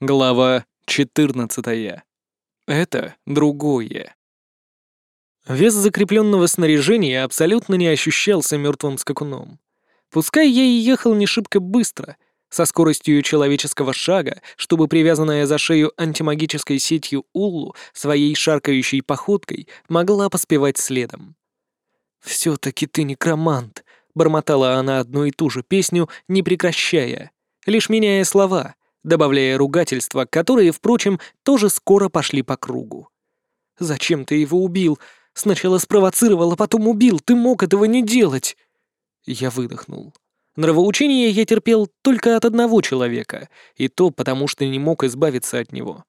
Глава 14. Это другое. Вес закрепленного снаряжения абсолютно не ощущался мертвым скакуном. Пускай я и ехал не шибко быстро, со скоростью человеческого шага, чтобы привязанная за шею антимагической сетью Уллу своей шаркающей походкой могла поспевать следом. «Все-таки ты некромант», — бормотала она одну и ту же песню, не прекращая, лишь меняя слова — добавляя ругательства, которые, впрочем, тоже скоро пошли по кругу. «Зачем ты его убил? Сначала спровоцировал, а потом убил. Ты мог этого не делать!» Я выдохнул. Нравоучение я терпел только от одного человека, и то потому, что не мог избавиться от него.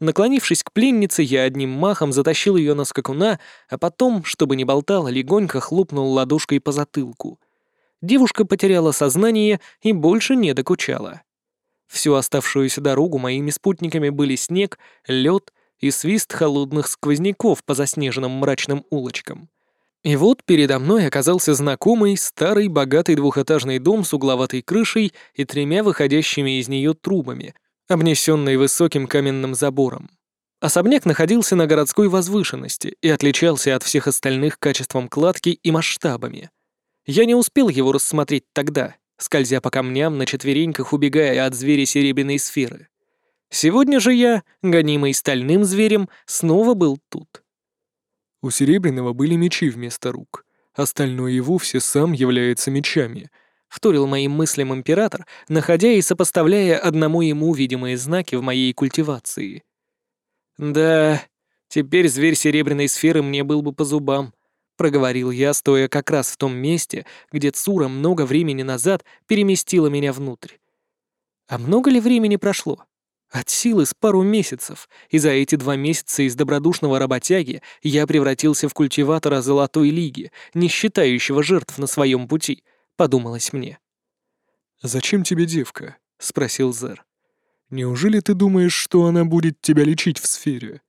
Наклонившись к пленнице, я одним махом затащил ее на скакуна, а потом, чтобы не болтала, легонько хлопнул ладошкой по затылку. Девушка потеряла сознание и больше не докучала. Всю оставшуюся дорогу моими спутниками были снег, лед и свист холодных сквозняков по заснеженным мрачным улочкам. И вот передо мной оказался знакомый старый богатый двухэтажный дом с угловатой крышей и тремя выходящими из нее трубами, обнесенный высоким каменным забором. Особняк находился на городской возвышенности и отличался от всех остальных качеством кладки и масштабами. Я не успел его рассмотреть тогда, скользя по камням на четвереньках, убегая от зверя серебряной сферы. Сегодня же я, гонимый стальным зверем, снова был тут. У Серебряного были мечи вместо рук. Остальное и вовсе сам является мечами. Вторил моим мыслям император, находя и сопоставляя одному ему видимые знаки в моей культивации. Да, теперь зверь серебряной сферы мне был бы по зубам проговорил я, стоя как раз в том месте, где Цура много времени назад переместила меня внутрь. А много ли времени прошло? От силы с пару месяцев, и за эти два месяца из добродушного работяги я превратился в культиватора Золотой Лиги, не считающего жертв на своем пути, подумалось мне. «Зачем тебе девка?» — спросил Зер. «Неужели ты думаешь, что она будет тебя лечить в сфере?»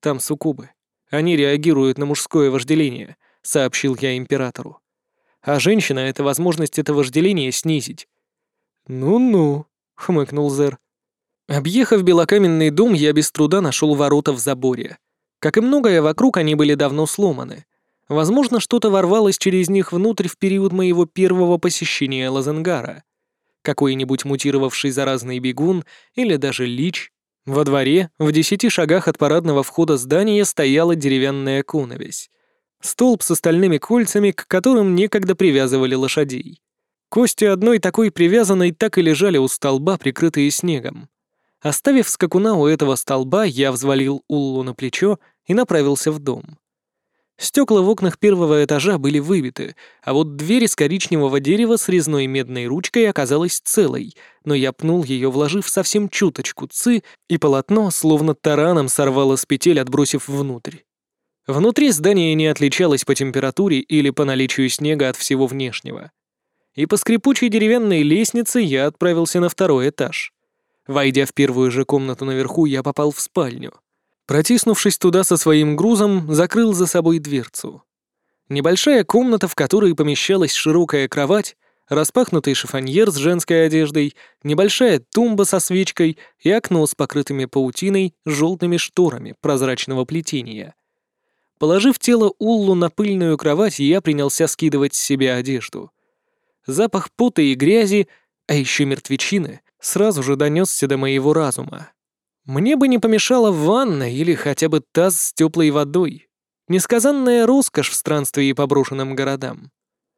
«Там суккубы. Они реагируют на мужское вожделение», — сообщил я императору. «А женщина — это возможность это вожделение снизить». «Ну-ну», — хмыкнул Зер. Объехав белокаменный дом, я без труда нашел ворота в заборе. Как и многое вокруг, они были давно сломаны. Возможно, что-то ворвалось через них внутрь в период моего первого посещения Лазенгара. Какой-нибудь мутировавший заразный бегун или даже лич во дворе, в десяти шагах от парадного входа здания, стояла деревянная коновесь. Столб с остальными кольцами, к которым некогда привязывали лошадей. Кости одной такой привязанной так и лежали у столба, прикрытые снегом. Оставив скакуна у этого столба, я взвалил Уллу на плечо и направился в дом. Стекла в окнах первого этажа были выбиты, а вот дверь из коричневого дерева с резной медной ручкой оказалась целой, но я пнул ее, вложив совсем чуточку ци, и полотно, словно тараном, сорвало с петель, отбросив внутрь. Внутри здание не отличалось по температуре или по наличию снега от всего внешнего. И по скрипучей деревянной лестнице я отправился на второй этаж. Войдя в первую же комнату наверху, я попал в спальню. Протиснувшись туда со своим грузом, закрыл за собой дверцу. Небольшая комната, в которой помещалась широкая кровать, распахнутый шифоньер с женской одеждой, небольшая тумба со свечкой и окно с покрытыми паутиной желтыми шторами прозрачного плетения. Положив тело Уллу на пыльную кровать, я принялся скидывать с себя одежду. Запах пота и грязи, а еще мертвечины, сразу же донесся до моего разума. Мне бы не помешала ванна или хотя бы таз с теплой водой. Несказанная роскошь в странстве по брошенным городам.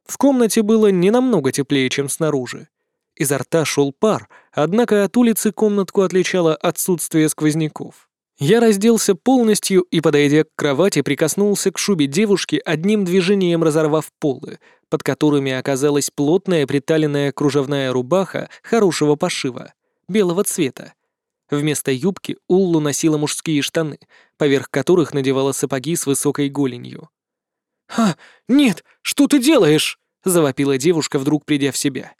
В комнате было не намного теплее, чем снаружи. Изо рта шел пар, однако от улицы комнатку отличало отсутствие сквозняков. Я разделся полностью и, подойдя к кровати, прикоснулся к шубе девушки, одним движением разорвав полы, под которыми оказалась плотная приталенная кружевная рубаха хорошего пошива, белого цвета, Вместо юбки Уллу носила мужские штаны, поверх которых надевала сапоги с высокой голенью. «А, нет, что ты делаешь?» — завопила девушка, вдруг придя в себя.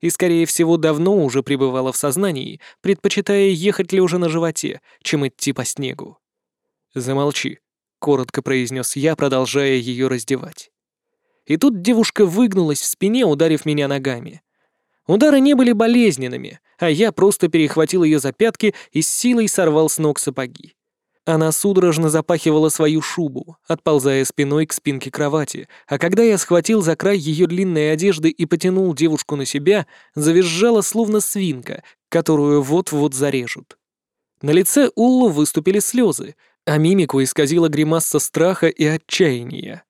И, скорее всего, давно уже пребывала в сознании, предпочитая ехать лежа на животе, чем идти по снегу. «Замолчи», — коротко произнес я, продолжая ее раздевать. И тут девушка выгнулась в спине, ударив меня ногами. Удары не были болезненными, а я просто перехватил ее за пятки и с силой сорвал с ног сапоги. Она судорожно запахивала свою шубу, отползая спиной к спинке кровати, а когда я схватил за край ее длинной одежды и потянул девушку на себя, завизжала словно свинка, которую вот-вот зарежут. На лице Уллу выступили слезы, а мимику исказила гримаса страха и отчаяния.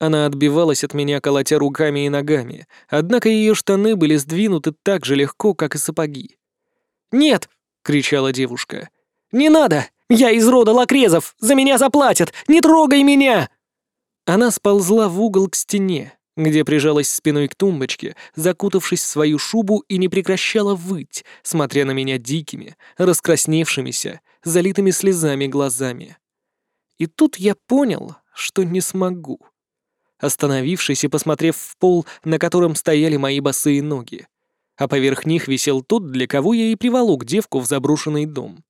Она отбивалась от меня, колотя руками и ногами, однако ее штаны были сдвинуты так же легко, как и сапоги. «Нет!» — кричала девушка. «Не надо! Я из рода лакрезов! За меня заплатят! Не трогай меня!» Она сползла в угол к стене, где прижалась спиной к тумбочке, закутавшись в свою шубу и не прекращала выть, смотря на меня дикими, раскрасневшимися, залитыми слезами глазами. И тут я понял, что не смогу. Остановившись и посмотрев в пол, на котором стояли мои босые ноги, а поверх них висел тот, для кого я и приволок девку в заброшенный дом.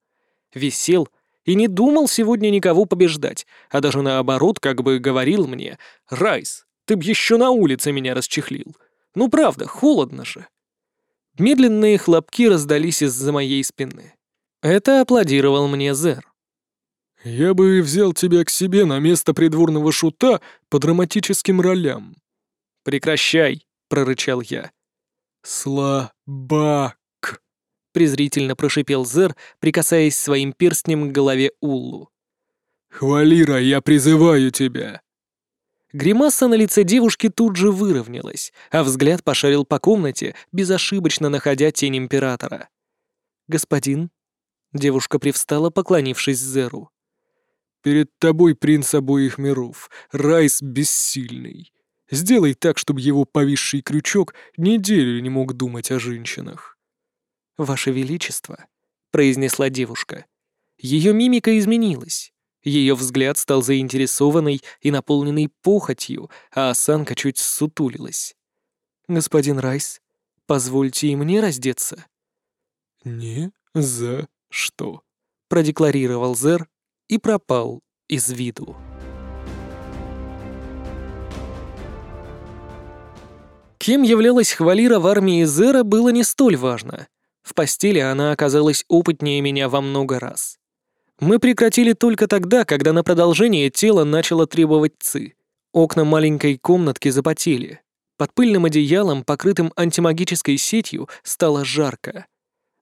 Висел — и не думал сегодня никого побеждать, а даже наоборот как бы говорил мне «Райс, ты б еще на улице меня расчехлил. Ну правда, холодно же». Медленные хлопки раздались из-за моей спины. Это аплодировал мне Зер. «Я бы взял тебя к себе на место придворного шута по драматическим ролям». «Прекращай», — прорычал я. «Слабак». — презрительно прошипел Зер, прикасаясь своим перстнем к голове Уллу. «Хвалира, я призываю тебя!» Гримаса на лице девушки тут же выровнялась, а взгляд пошарил по комнате, безошибочно находя тень Императора. «Господин?» Девушка привстала, поклонившись Зеру. «Перед тобой принц обоих миров, Райс бессильный. Сделай так, чтобы его повисший крючок неделю не мог думать о женщинах». «Ваше Величество», — произнесла девушка. Ее мимика изменилась. Ее взгляд стал заинтересованный и наполненный похотью, а осанка чуть сутулилась. «Господин Райс, позвольте и мне раздеться». «Не за что», — продекларировал Зер и пропал из виду. Кем являлась Хвалира в армии Зера, было не столь важно — в постели она оказалась опытнее меня во много раз. Мы прекратили только тогда, когда на продолжение тело начало требовать ци. Окна маленькой комнатки запотели. Под пыльным одеялом, покрытым антимагической сетью, стало жарко.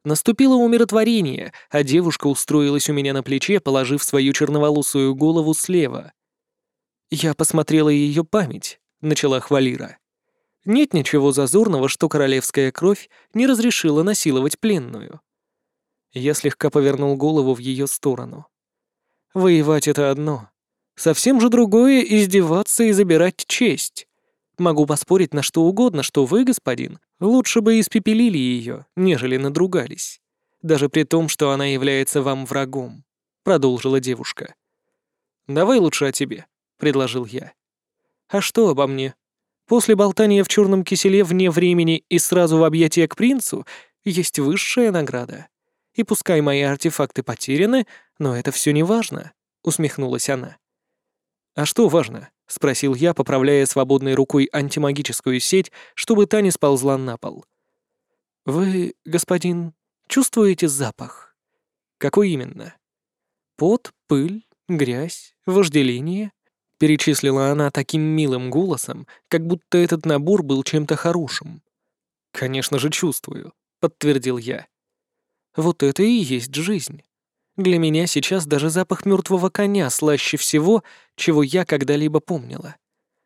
Наступило умиротворение, а девушка устроилась у меня на плече, положив свою черноволосую голову слева. Я посмотрела ее память, начала Хвалира. Нет ничего зазорного, что королевская кровь не разрешила насиловать пленную. Я слегка повернул голову в ее сторону. Воевать — это одно. Совсем же другое — издеваться и забирать честь. Могу поспорить на что угодно, что вы, господин, лучше бы испепелили ее, нежели надругались. Даже при том, что она является вам врагом», — продолжила девушка. «Давай лучше о тебе», — предложил я. «А что обо мне?» После болтания в черном киселе вне времени и сразу в объятия к принцу есть высшая награда. И пускай мои артефакты потеряны, но это все не важно», — усмехнулась она. «А что важно?» — спросил я, поправляя свободной рукой антимагическую сеть, чтобы та не сползла на пол. «Вы, господин, чувствуете запах?» «Какой именно?» «Пот, пыль, грязь, вожделение?» Перечислила она таким милым голосом, как будто этот набор был чем-то хорошим. «Конечно же чувствую», — подтвердил я. «Вот это и есть жизнь. Для меня сейчас даже запах мертвого коня слаще всего, чего я когда-либо помнила.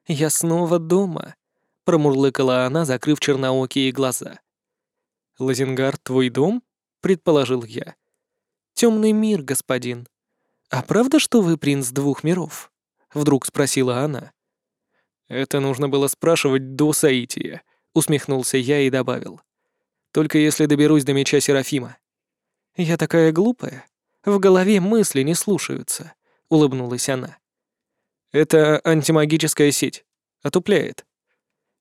Я снова дома», — промурлыкала она, закрыв черноокие глаза. «Лазенгард, твой дом?» — предположил я. «Темный мир, господин. А правда, что вы принц двух миров?» — вдруг спросила она. «Это нужно было спрашивать до Саития», — усмехнулся я и добавил. «Только если доберусь до меча Серафима». «Я такая глупая. В голове мысли не слушаются», — улыбнулась она. «Это антимагическая сеть. Отупляет».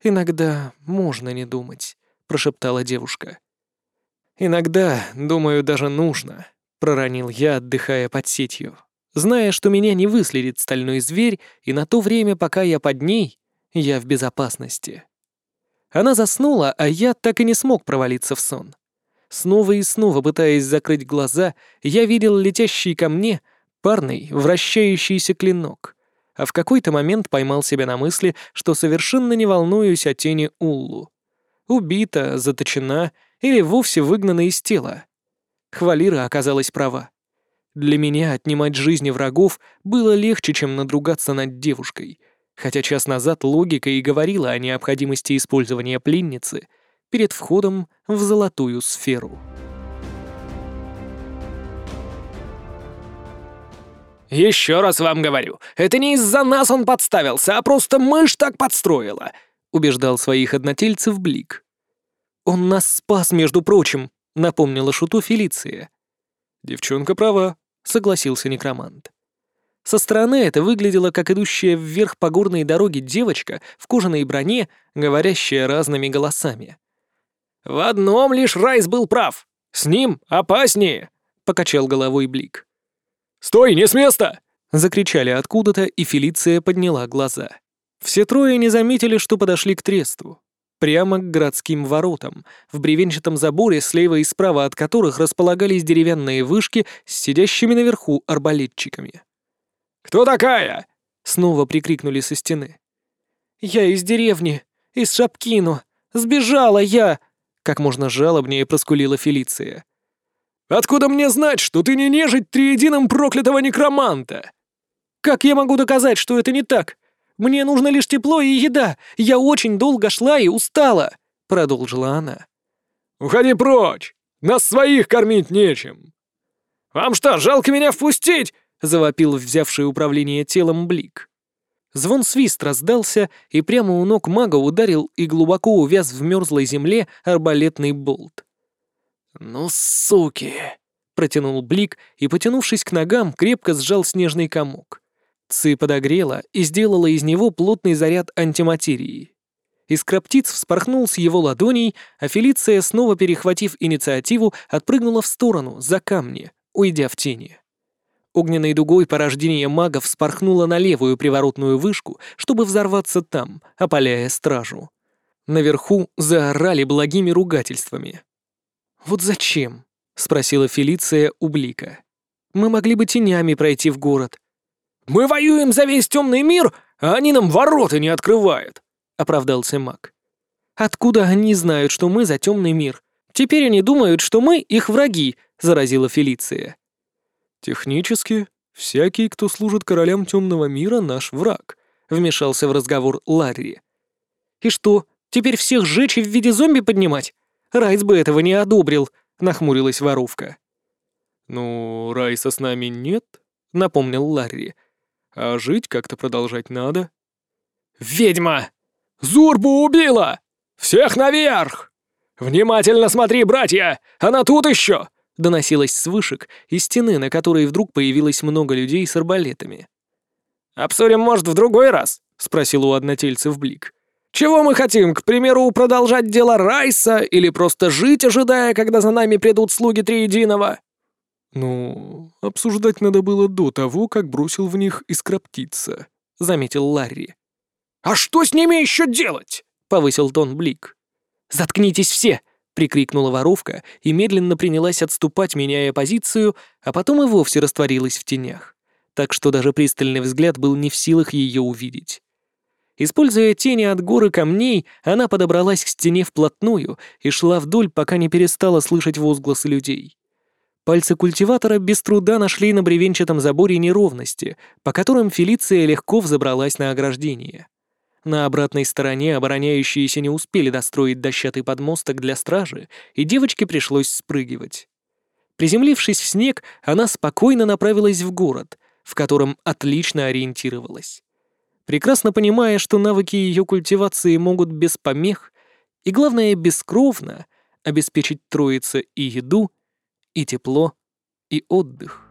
«Иногда можно не думать», — прошептала девушка. «Иногда, думаю, даже нужно», — проронил я, отдыхая под сетью зная, что меня не выследит стальной зверь, и на то время, пока я под ней, я в безопасности. Она заснула, а я так и не смог провалиться в сон. Снова и снова, пытаясь закрыть глаза, я видел летящий ко мне парный, вращающийся клинок, а в какой-то момент поймал себя на мысли, что совершенно не волнуюсь о тени Уллу. Убита, заточена или вовсе выгнана из тела. Хвалира оказалась права. Для меня отнимать жизни врагов было легче, чем надругаться над девушкой, хотя час назад логика и говорила о необходимости использования пленницы перед входом в золотую сферу. «Еще раз вам говорю, это не из-за нас он подставился, а просто мышь так подстроила», — убеждал своих однотельцев Блик. «Он нас спас, между прочим», — напомнила Шуту Фелиция. «Девчонка права», — согласился некромант. Со стороны это выглядело как идущая вверх по горной дороге девочка в кожаной броне, говорящая разными голосами. «В одном лишь Райс был прав. С ним опаснее», — покачал головой Блик. «Стой, не с места!» — закричали откуда-то, и Фелиция подняла глаза. Все трое не заметили, что подошли к тресту. Прямо к городским воротам, в бревенчатом заборе, слева и справа от которых располагались деревянные вышки с сидящими наверху арбалетчиками. «Кто такая?» — снова прикрикнули со стены. «Я из деревни, из Шапкину. Сбежала я!» — как можно жалобнее проскулила Фелиция. Откуда мне знать, что ты не нежить триединым проклятого некроманта?» «Как я могу доказать, что это не так? Мне нужно лишь тепло и еда. Я очень долго шла и устала», — продолжила она. «Уходи прочь! Нас своих кормить нечем!» «Вам что, жалко меня впустить?» — завопил взявший управление телом Блик. Звон свист раздался, и прямо у ног мага ударил и глубоко увяз в мерзлой земле арбалетный болт. «Ну, суки!» — протянул Блик и, потянувшись к ногам, крепко сжал снежный комок. Ци подогрела и сделала из него плотный заряд антиматерии. Искра птиц вспорхнул с его ладоней, а Фелиция, снова перехватив инициативу, отпрыгнула в сторону, за камни, уйдя в тени. Огненной дугой порождение мага вспорхнуло на левую приворотную вышку, чтобы взорваться там, опаляя стражу. Наверху заорали благими ругательствами. «Вот зачем?» — спросила Фелиция у Блика. «Мы могли бы тенями пройти в город». «Мы воюем за весь темный мир, а они нам ворота не открывают», — оправдался маг. «Откуда они знают, что мы за темный мир? Теперь они думают, что мы их враги», — заразила Фелиция. «Технически, всякий, кто служит королям темного мира, наш враг», — вмешался в разговор Ларри. «И что, теперь всех сжечь и в виде зомби поднимать? Райс бы этого не одобрил», — нахмурилась воровка. «Ну, Райса с нами нет», — напомнил Ларри. «А жить как-то продолжать надо». «Ведьма! Зурбу убила! Всех наверх! Внимательно смотри, братья! Она тут еще!» — доносилась с вышек из стены, на которой вдруг появилось много людей с арбалетами. «Обсудим, может, в другой раз?» — спросил у однотельцев Блик. Чего мы хотим, к примеру, продолжать дело Райса или просто жить, ожидая, когда за нами придут слуги Триединого?» «Ну, обсуждать надо было до того, как бросил в них искроптица», — заметил Ларри. «А что с ними еще делать?» — повысил тон Блик. «Заткнитесь все!» — прикрикнула воровка и медленно принялась отступать, меняя позицию, а потом и вовсе растворилась в тенях, так что даже пристальный взгляд был не в силах ее увидеть. Используя тени от горы камней, она подобралась к стене вплотную и шла вдоль, пока не перестала слышать возгласы людей. Пальцы культиватора без труда нашли на бревенчатом заборе неровности, по которым Фелиция легко взобралась на ограждение. На обратной стороне обороняющиеся не успели достроить дощатый подмосток для стражи, и девочке пришлось спрыгивать. Приземлившись в снег, она спокойно направилась в город, в котором отлично ориентировалась прекрасно понимая, что навыки ее культивации могут без помех и, главное, бескровно обеспечить троице и еду, и тепло, и отдых.